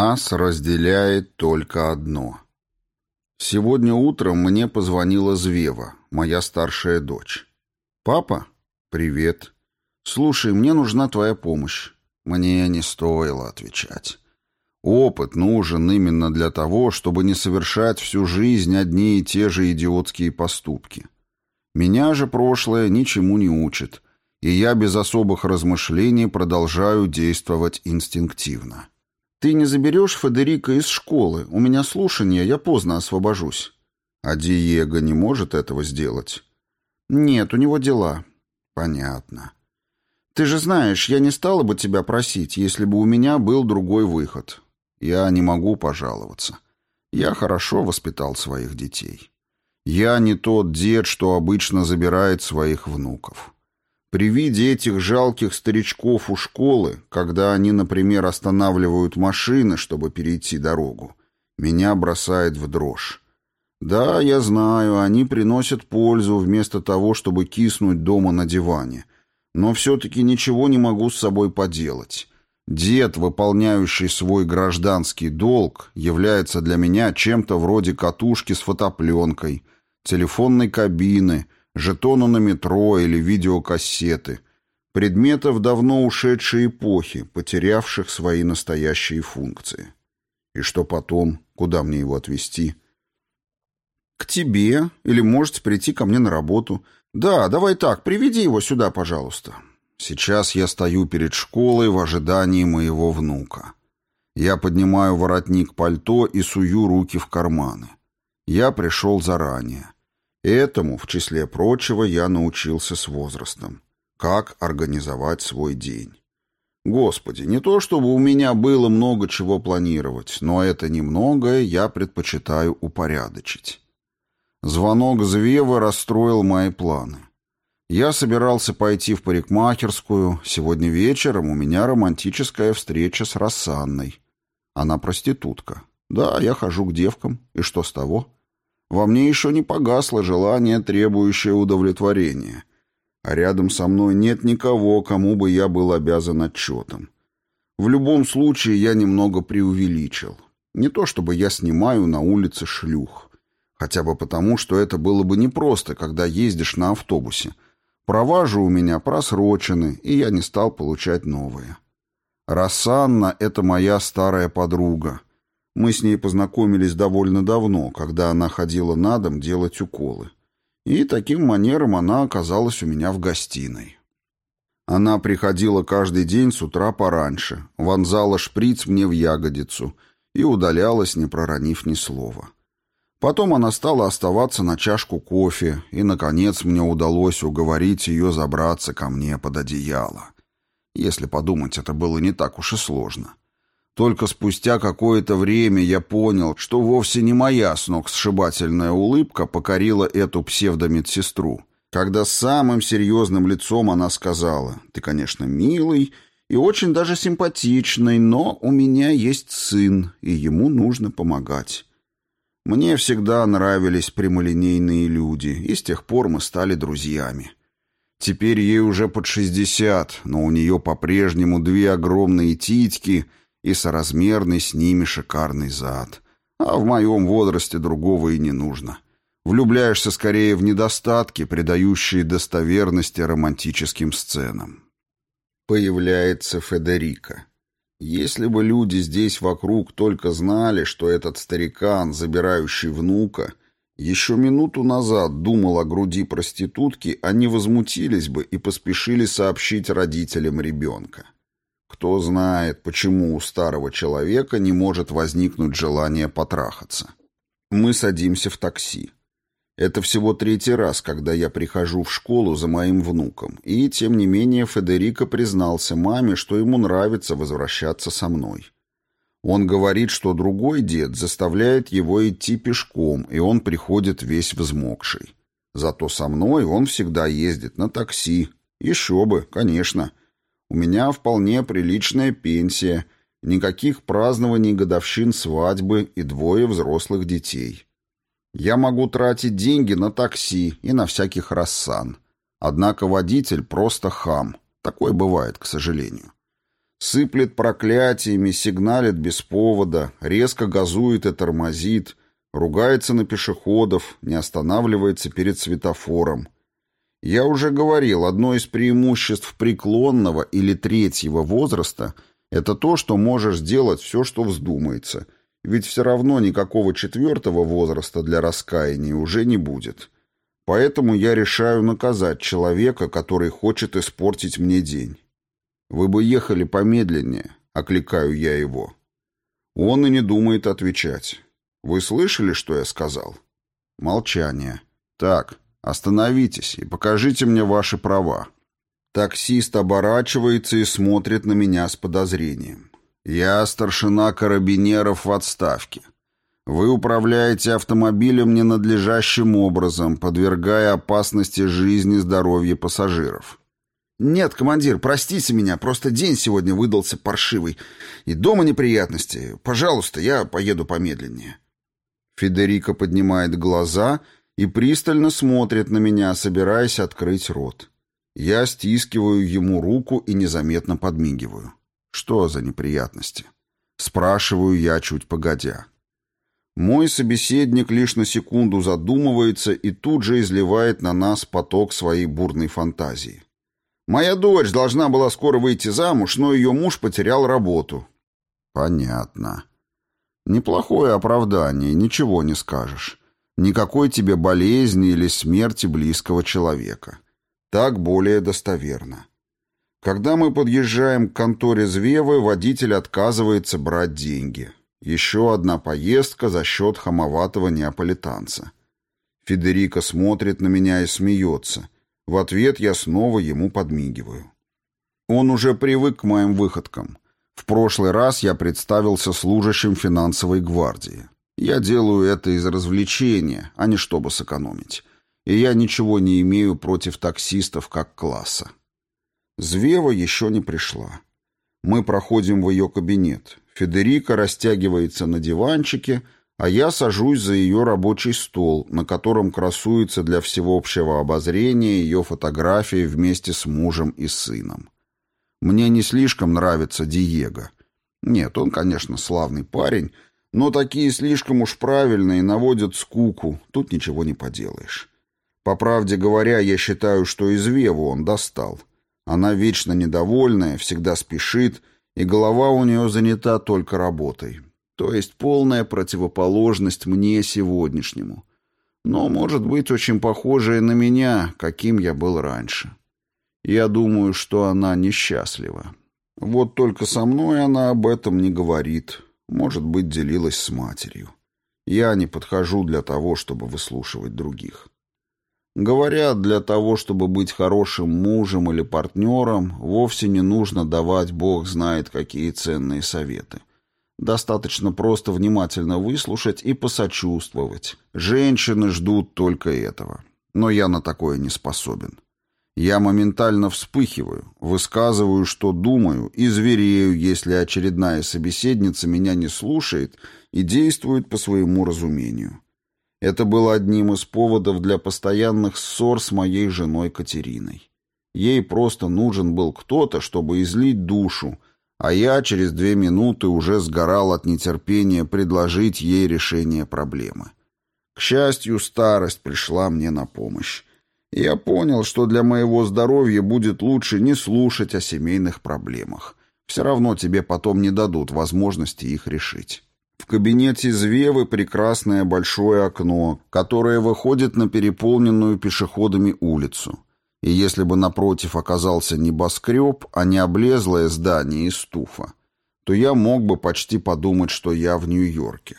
Нас разделяет только одно. Сегодня утром мне позвонила Звева, моя старшая дочь. «Папа? Привет. Слушай, мне нужна твоя помощь». Мне не стоило отвечать. Опыт нужен именно для того, чтобы не совершать всю жизнь одни и те же идиотские поступки. Меня же прошлое ничему не учит, и я без особых размышлений продолжаю действовать инстинктивно. «Ты не заберешь Федерика из школы? У меня слушание, я поздно освобожусь». «А Диего не может этого сделать?» «Нет, у него дела». «Понятно». «Ты же знаешь, я не стала бы тебя просить, если бы у меня был другой выход. Я не могу пожаловаться. Я хорошо воспитал своих детей. Я не тот дед, что обычно забирает своих внуков». При виде этих жалких старичков у школы, когда они, например, останавливают машины, чтобы перейти дорогу, меня бросает в дрожь. Да, я знаю, они приносят пользу вместо того, чтобы киснуть дома на диване. Но все-таки ничего не могу с собой поделать. Дед, выполняющий свой гражданский долг, является для меня чем-то вроде катушки с фотопленкой, телефонной кабины — жетона на метро или видеокассеты, предметов давно ушедшей эпохи, потерявших свои настоящие функции. И что потом? Куда мне его отвезти? К тебе, или можете прийти ко мне на работу. Да, давай так, приведи его сюда, пожалуйста. Сейчас я стою перед школой в ожидании моего внука. Я поднимаю воротник пальто и сую руки в карманы. Я пришел заранее. Этому, в числе прочего, я научился с возрастом. Как организовать свой день. Господи, не то чтобы у меня было много чего планировать, но это немногое я предпочитаю упорядочить. Звонок Звева расстроил мои планы. Я собирался пойти в парикмахерскую. Сегодня вечером у меня романтическая встреча с Рассанной. Она проститутка. Да, я хожу к девкам. И что с того? Во мне еще не погасло желание, требующее удовлетворения. А рядом со мной нет никого, кому бы я был обязан отчетом. В любом случае я немного преувеличил. Не то чтобы я снимаю на улице шлюх. Хотя бы потому, что это было бы непросто, когда ездишь на автобусе. Права же у меня просрочены, и я не стал получать новые. Рассанна — это моя старая подруга — мы с ней познакомились довольно давно, когда она ходила на дом делать уколы. И таким манером она оказалась у меня в гостиной. Она приходила каждый день с утра пораньше, вонзала шприц мне в ягодицу и удалялась, не проронив ни слова. Потом она стала оставаться на чашку кофе, и, наконец, мне удалось уговорить ее забраться ко мне под одеяло. Если подумать, это было не так уж и сложно. Только спустя какое-то время я понял, что вовсе не моя сногсшибательная улыбка покорила эту псевдомедсестру, когда с самым серьезным лицом она сказала, «Ты, конечно, милый и очень даже симпатичный, но у меня есть сын, и ему нужно помогать». Мне всегда нравились прямолинейные люди, и с тех пор мы стали друзьями. Теперь ей уже под шестьдесят, но у нее по-прежнему две огромные титьки — и соразмерный с ними шикарный зад. А в моем возрасте другого и не нужно. Влюбляешься скорее в недостатки, придающие достоверности романтическим сценам. Появляется Федерико. Если бы люди здесь вокруг только знали, что этот старикан, забирающий внука, еще минуту назад думал о груди проститутки, они возмутились бы и поспешили сообщить родителям ребенка. Кто знает, почему у старого человека не может возникнуть желание потрахаться. Мы садимся в такси. Это всего третий раз, когда я прихожу в школу за моим внуком, и, тем не менее, Федерико признался маме, что ему нравится возвращаться со мной. Он говорит, что другой дед заставляет его идти пешком, и он приходит весь взмокший. Зато со мной он всегда ездит на такси. Еще бы, конечно. У меня вполне приличная пенсия, никаких празднований годовщин свадьбы и двое взрослых детей. Я могу тратить деньги на такси и на всяких рассан. Однако водитель просто хам. Такое бывает, к сожалению. Сыплет проклятиями, сигналит без повода, резко газует и тормозит, ругается на пешеходов, не останавливается перед светофором. Я уже говорил, одно из преимуществ преклонного или третьего возраста – это то, что можешь делать все, что вздумается, ведь все равно никакого четвертого возраста для раскаяния уже не будет. Поэтому я решаю наказать человека, который хочет испортить мне день. «Вы бы ехали помедленнее», — окликаю я его. Он и не думает отвечать. «Вы слышали, что я сказал?» Молчание. «Так, остановитесь и покажите мне ваши права». Таксист оборачивается и смотрит на меня с подозрением. «Я старшина карабинеров в отставке. Вы управляете автомобилем ненадлежащим образом, подвергая опасности жизни и здоровья пассажиров. «Нет, командир, простите меня, просто день сегодня выдался паршивый. И дома неприятности. Пожалуйста, я поеду помедленнее». Федерико поднимает глаза и пристально смотрит на меня, собираясь открыть рот. Я стискиваю ему руку и незаметно подмигиваю. «Что за неприятности?» Спрашиваю я чуть погодя. Мой собеседник лишь на секунду задумывается и тут же изливает на нас поток своей бурной фантазии. Моя дочь должна была скоро выйти замуж, но ее муж потерял работу. Понятно. Неплохое оправдание, ничего не скажешь. Никакой тебе болезни или смерти близкого человека. Так более достоверно. Когда мы подъезжаем к конторе Звевы, водитель отказывается брать деньги. Еще одна поездка за счет хамоватого неаполитанца. Федерико смотрит на меня и смеется — в ответ я снова ему подмигиваю. Он уже привык к моим выходкам. В прошлый раз я представился служащим финансовой гвардии. Я делаю это из развлечения, а не чтобы сэкономить. И я ничего не имею против таксистов как класса. Звева еще не пришла. Мы проходим в ее кабинет. Федерика растягивается на диванчике, а я сажусь за ее рабочий стол, на котором красуется для всеобщего обозрения ее фотографии вместе с мужем и сыном. Мне не слишком нравится Диего. Нет, он, конечно, славный парень, но такие слишком уж правильные наводят скуку, тут ничего не поделаешь. По правде говоря, я считаю, что из Веву он достал. Она вечно недовольная, всегда спешит, и голова у нее занята только работой. То есть полная противоположность мне сегодняшнему. Но, может быть, очень похожая на меня, каким я был раньше. Я думаю, что она несчастлива. Вот только со мной она об этом не говорит. Может быть, делилась с матерью. Я не подхожу для того, чтобы выслушивать других. Говорят, для того, чтобы быть хорошим мужем или партнером, вовсе не нужно давать Бог знает какие ценные советы. Достаточно просто внимательно выслушать и посочувствовать. Женщины ждут только этого. Но я на такое не способен. Я моментально вспыхиваю, высказываю, что думаю, и зверею, если очередная собеседница меня не слушает и действует по своему разумению. Это было одним из поводов для постоянных ссор с моей женой Катериной. Ей просто нужен был кто-то, чтобы излить душу, а я через две минуты уже сгорал от нетерпения предложить ей решение проблемы. К счастью, старость пришла мне на помощь. Я понял, что для моего здоровья будет лучше не слушать о семейных проблемах. Все равно тебе потом не дадут возможности их решить. В кабинете Звевы прекрасное большое окно, которое выходит на переполненную пешеходами улицу и если бы напротив оказался небоскреб, а не облезлое здание из туфа, то я мог бы почти подумать, что я в Нью-Йорке.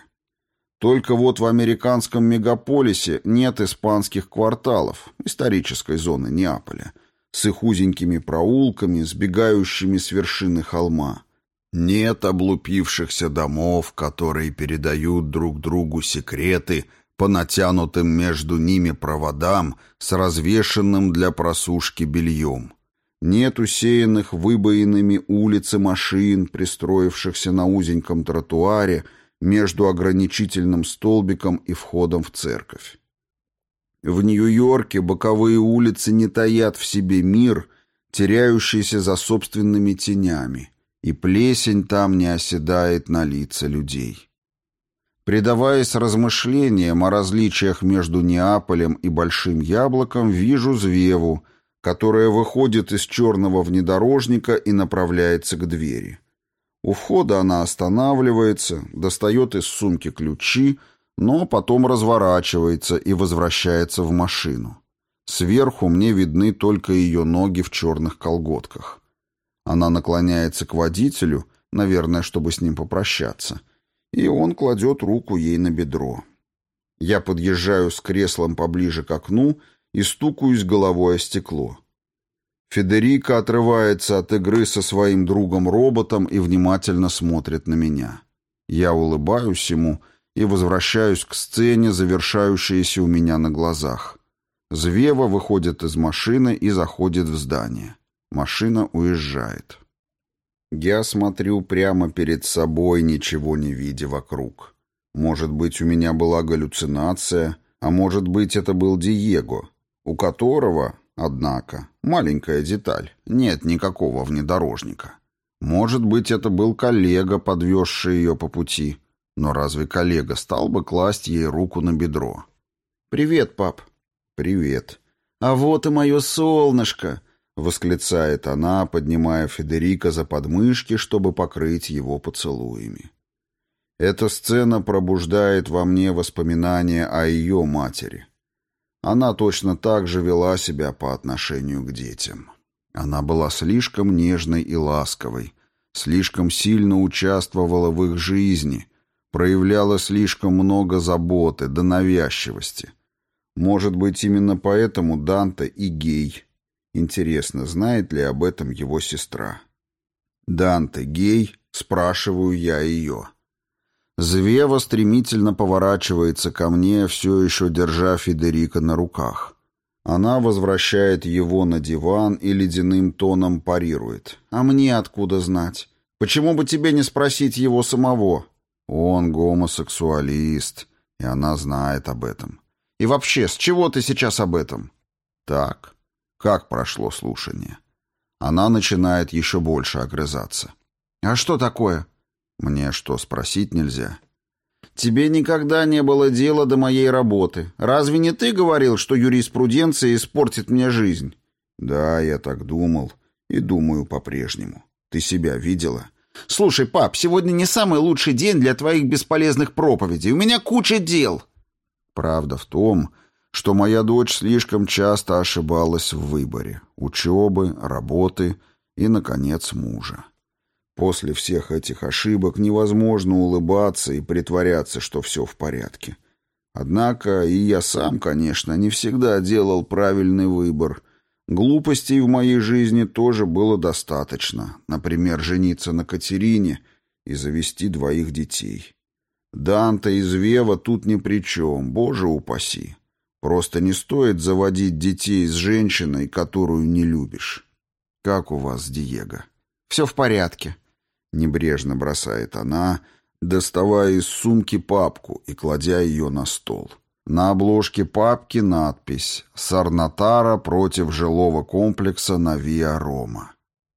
Только вот в американском мегаполисе нет испанских кварталов, исторической зоны Неаполя, с их узенькими проулками, сбегающими с вершины холма. Нет облупившихся домов, которые передают друг другу секреты – по натянутым между ними проводам с развешенным для просушки бельем. Нет усеянных выбоинами улиц и машин, пристроившихся на узеньком тротуаре между ограничительным столбиком и входом в церковь. В Нью-Йорке боковые улицы не таят в себе мир, теряющийся за собственными тенями, и плесень там не оседает на лица людей. Предаваясь размышлениям о различиях между Неаполем и Большим Яблоком, вижу Звеву, которая выходит из черного внедорожника и направляется к двери. У входа она останавливается, достает из сумки ключи, но потом разворачивается и возвращается в машину. Сверху мне видны только ее ноги в черных колготках. Она наклоняется к водителю, наверное, чтобы с ним попрощаться, и он кладет руку ей на бедро. Я подъезжаю с креслом поближе к окну и стукаюсь головой о стекло. Федерико отрывается от игры со своим другом-роботом и внимательно смотрит на меня. Я улыбаюсь ему и возвращаюсь к сцене, завершающейся у меня на глазах. Звева выходит из машины и заходит в здание. Машина уезжает. Я смотрю прямо перед собой, ничего не видя вокруг. Может быть, у меня была галлюцинация, а может быть, это был Диего, у которого, Однако, маленькая деталь, нет никакого внедорожника. Может быть, это был коллега, подвезший ее по пути. Но разве коллега стал бы класть ей руку на бедро? «Привет, пап». «Привет». «А вот и мое солнышко!» — восклицает она, поднимая Федерика за подмышки, чтобы покрыть его поцелуями. Эта сцена пробуждает во мне воспоминания о ее матери. Она точно так же вела себя по отношению к детям. Она была слишком нежной и ласковой, слишком сильно участвовала в их жизни, проявляла слишком много заботы до навязчивости. Может быть, именно поэтому Данте и гей. Интересно, знает ли об этом его сестра? Данте гей? Спрашиваю я ее. Звева стремительно поворачивается ко мне, все еще держа Федерика на руках. Она возвращает его на диван и ледяным тоном парирует. «А мне откуда знать? Почему бы тебе не спросить его самого?» «Он гомосексуалист, и она знает об этом». «И вообще, с чего ты сейчас об этом?» «Так. Как прошло слушание?» Она начинает еще больше огрызаться. «А что такое?» Мне что, спросить нельзя? Тебе никогда не было дела до моей работы. Разве не ты говорил, что юриспруденция испортит мне жизнь? Да, я так думал и думаю по-прежнему. Ты себя видела? Слушай, пап, сегодня не самый лучший день для твоих бесполезных проповедей. У меня куча дел. Правда в том, что моя дочь слишком часто ошибалась в выборе учебы, работы и, наконец, мужа. После всех этих ошибок невозможно улыбаться и притворяться, что все в порядке. Однако и я сам, конечно, не всегда делал правильный выбор. Глупостей в моей жизни тоже было достаточно. Например, жениться на Катерине и завести двоих детей. Данта из Вева тут ни при чем, боже упаси. Просто не стоит заводить детей с женщиной, которую не любишь. Как у вас, Диего? Все в порядке. Небрежно бросает она, доставая из сумки папку и кладя ее на стол. На обложке папки надпись «Сарнатара против жилого комплекса на Виа Рома».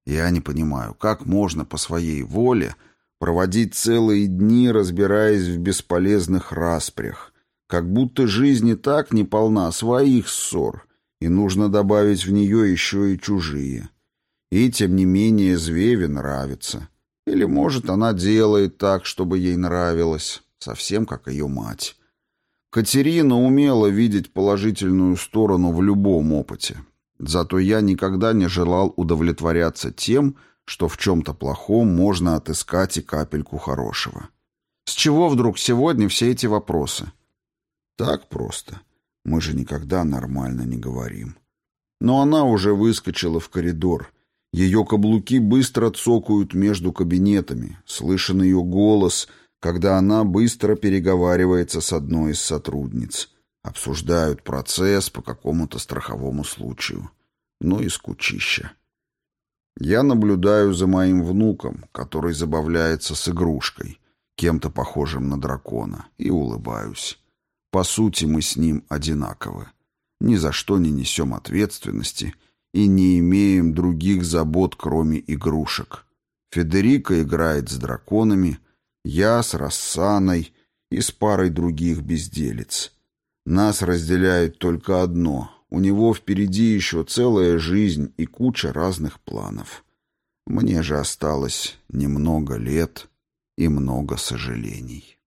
Я не понимаю, как можно по своей воле проводить целые дни, разбираясь в бесполезных распрях, как будто жизнь и так не полна своих ссор, и нужно добавить в нее еще и чужие. И, тем не менее, Звеве нравится. Или, может, она делает так, чтобы ей нравилось, совсем как ее мать. Катерина умела видеть положительную сторону в любом опыте. Зато я никогда не желал удовлетворяться тем, что в чем-то плохом можно отыскать и капельку хорошего. С чего вдруг сегодня все эти вопросы? Так просто. Мы же никогда нормально не говорим. Но она уже выскочила в коридор — ее каблуки быстро цокают между кабинетами, слышен ее голос, когда она быстро переговаривается с одной из сотрудниц. Обсуждают процесс по какому-то страховому случаю. Ну и скучища. Я наблюдаю за моим внуком, который забавляется с игрушкой, кем-то похожим на дракона, и улыбаюсь. По сути, мы с ним одинаковы. Ни за что не несем ответственности — и не имеем других забот, кроме игрушек. Федерико играет с драконами, я с Рассаной и с парой других безделец. Нас разделяет только одно — у него впереди еще целая жизнь и куча разных планов. Мне же осталось немного лет и много сожалений.